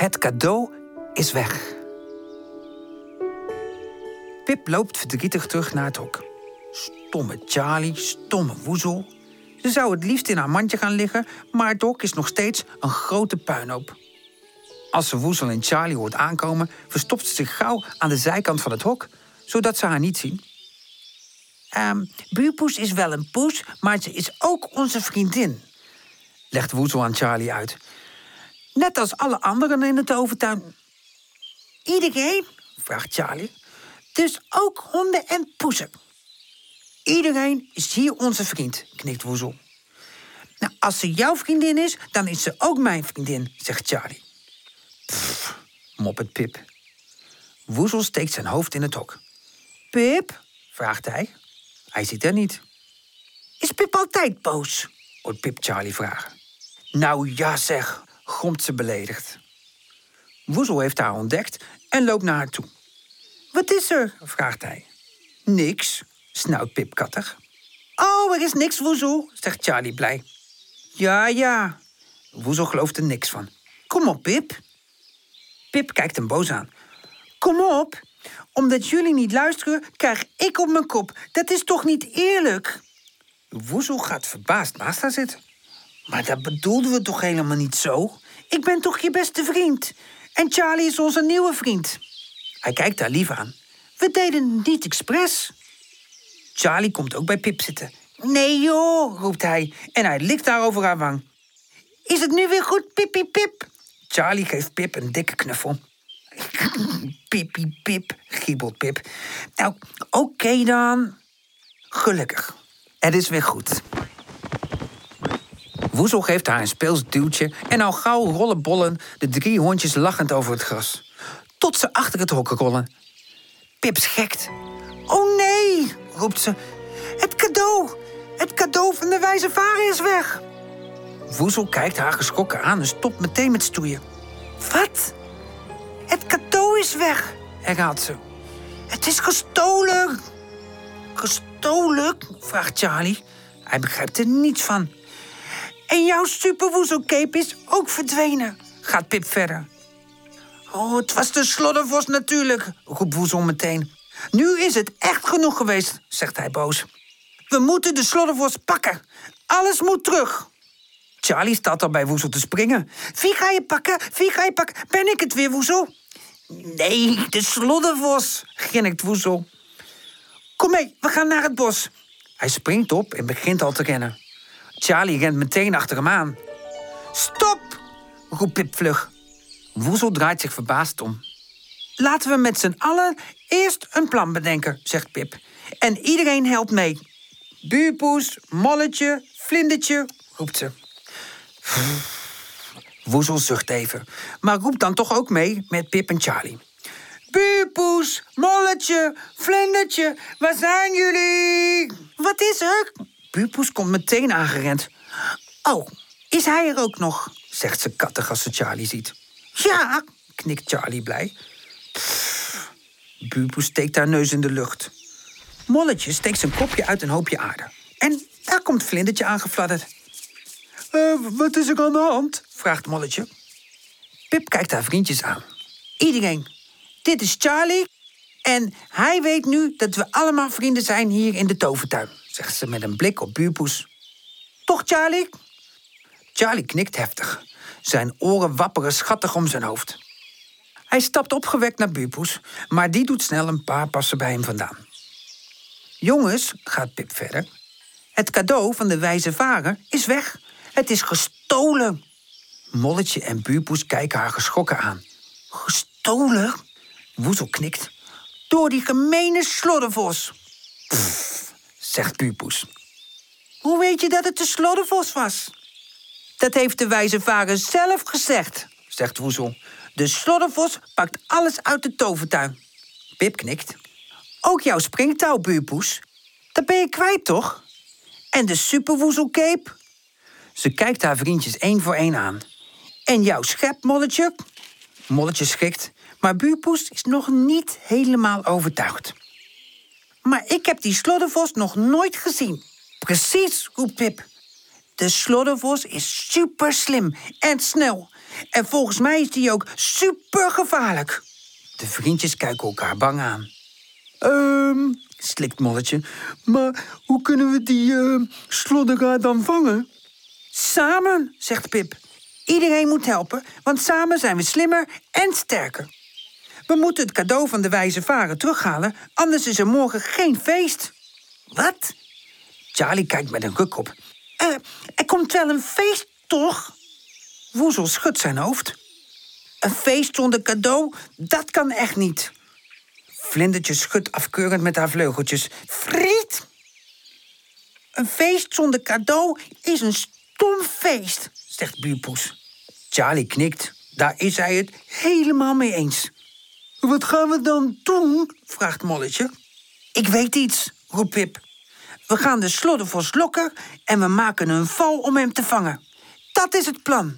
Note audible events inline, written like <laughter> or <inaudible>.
Het cadeau is weg. Pip loopt verdrietig terug naar het hok. Stomme Charlie, stomme woezel. Ze zou het liefst in haar mandje gaan liggen, maar het hok is nog steeds een grote puinhoop. Als ze Woezel en Charlie hoort aankomen, verstopt ze zich gauw aan de zijkant van het hok, zodat ze haar niet zien. Ehm, buurpoes is wel een poes, maar ze is ook onze vriendin, legt Woezel aan Charlie uit. Net als alle anderen in het overtuin. Iedereen? vraagt Charlie. Dus ook honden en poezen. Iedereen is hier onze vriend, knikt Woezel. Nou, als ze jouw vriendin is, dan is ze ook mijn vriendin, zegt Charlie. Pff, moppert Pip. Woezel steekt zijn hoofd in het hok. Pip? vraagt hij. Hij ziet er niet. Is Pip altijd boos? hoort Pip Charlie vragen. Nou ja zeg, gromt ze beledigd. Woezel heeft haar ontdekt en loopt naar haar toe. Wat is er? vraagt hij. Niks, snauwt Pip kattig. Oh, er is niks, Woezel, zegt Charlie blij. Ja, ja. Woezel gelooft er niks van. Kom op, Pip. Pip kijkt hem boos aan. Kom op. Omdat jullie niet luisteren, krijg ik op mijn kop. Dat is toch niet eerlijk? Woezel gaat verbaasd naast haar zitten. Maar dat bedoelden we toch helemaal niet zo? Ik ben toch je beste vriend? En Charlie is onze nieuwe vriend. Hij kijkt haar lief aan. We deden het niet expres. Charlie komt ook bij Pip zitten. Nee joh, roept hij en hij likt haar over haar wang. Is het nu weer goed, Pippi Pip? Charlie geeft Pip een dikke knuffel. <laughs> Pippi Pip, giebelt Pip. Nou, oké dan. Gelukkig. Het is weer goed. Woezel geeft haar een speels duwtje en al gauw rollen bollen de drie hondjes lachend over het gras. Tot ze achter het hok rollen. Pip schekt. Oh nee, roept ze. Het cadeau! Het cadeau van de wijze vader is weg! Woezel kijkt haar geschrokken aan en stopt meteen met stoeien. Wat? Het cadeau is weg, herhaalt ze. Het is gestolen. Gestolen? vraagt Charlie. Hij begrijpt er niets van. En jouw superwoezelcape is ook verdwenen, gaat Pip verder. Oh, het was de sloddervos natuurlijk, roept Woezel meteen. Nu is het echt genoeg geweest, zegt hij boos. We moeten de sloddervos pakken. Alles moet terug. Charlie staat al bij Woezel te springen. Wie ga je pakken? Wie ga je pakken? Ben ik het weer, Woezel? Nee, de sloddervos, grinnikt Woezel. Kom mee, we gaan naar het bos. Hij springt op en begint al te rennen. Charlie rent meteen achter hem aan. Stop, roept Pip vlug. Woezel draait zich verbaasd om. Laten we met z'n allen eerst een plan bedenken, zegt Pip. En iedereen helpt mee. Buurpoes, molletje, vlindertje, roept ze. Woezel zucht even, maar roept dan toch ook mee met Pip en Charlie. Buurpoes, molletje, vlindertje, waar zijn jullie? Wat is er? Buurpoes komt meteen aangerend. Oh, is hij er ook nog? zegt ze kattig als ze Charlie ziet. Ja, knikt Charlie blij. Pff, steekt haar neus in de lucht. Molletje steekt zijn kopje uit een hoopje aarde. En daar komt Vlindertje aangefladderd. Uh, wat is er aan de hand? vraagt Molletje. Pip kijkt haar vriendjes aan. Iedereen, dit is Charlie. En hij weet nu dat we allemaal vrienden zijn hier in de tovertuin, zegt ze met een blik op buurpoes. Toch, Charlie? Charlie knikt heftig. Zijn oren wapperen schattig om zijn hoofd. Hij stapt opgewekt naar buurpoes, maar die doet snel een paar passen bij hem vandaan. Jongens, gaat Pip verder, het cadeau van de wijze vader is weg. Het is gestolen. Molletje en buurpoes kijken haar geschrokken aan. Gestolen? Woezel knikt. Door die gemene sloddervos. Zegt buurpoes. Hoe weet je dat het de sloddervos was? Dat heeft de wijze vader zelf gezegd, zegt Woezel. De sloddervos pakt alles uit de tovertuin. Pip knikt. Ook jouw springtouw, buurpoes. Dat ben je kwijt, toch? En de superwoezelcape? Ze kijkt haar vriendjes één voor één aan. En jouw schep, Molletje? Molletje schrikt, maar buurpoes is nog niet helemaal overtuigd. Maar ik heb die sloddervos nog nooit gezien. Precies, roept Pip. De sloddervos is super slim en snel. En volgens mij is die ook super gevaarlijk. De vriendjes kijken elkaar bang aan. Ehm, slikt Molletje. Maar hoe kunnen we die uh, dan vangen? Samen, zegt Pip. Iedereen moet helpen, want samen zijn we slimmer en sterker. We moeten het cadeau van de wijze varen terughalen, anders is er morgen geen feest. Wat? Charlie kijkt met een ruk op. Uh, er komt wel een feest, toch? Woezel schudt zijn hoofd. Een feest zonder cadeau, dat kan echt niet. Vlindertje schudt afkeurend met haar vleugeltjes. Friet! Een feest zonder cadeau is een stom feest, zegt buurpoes. Charlie knikt. Daar is hij het helemaal mee eens. Wat gaan we dan doen? vraagt Molletje. Ik weet iets, roept Pip. We gaan de sloddervos lokken en we maken een val om hem te vangen. Dat is het plan.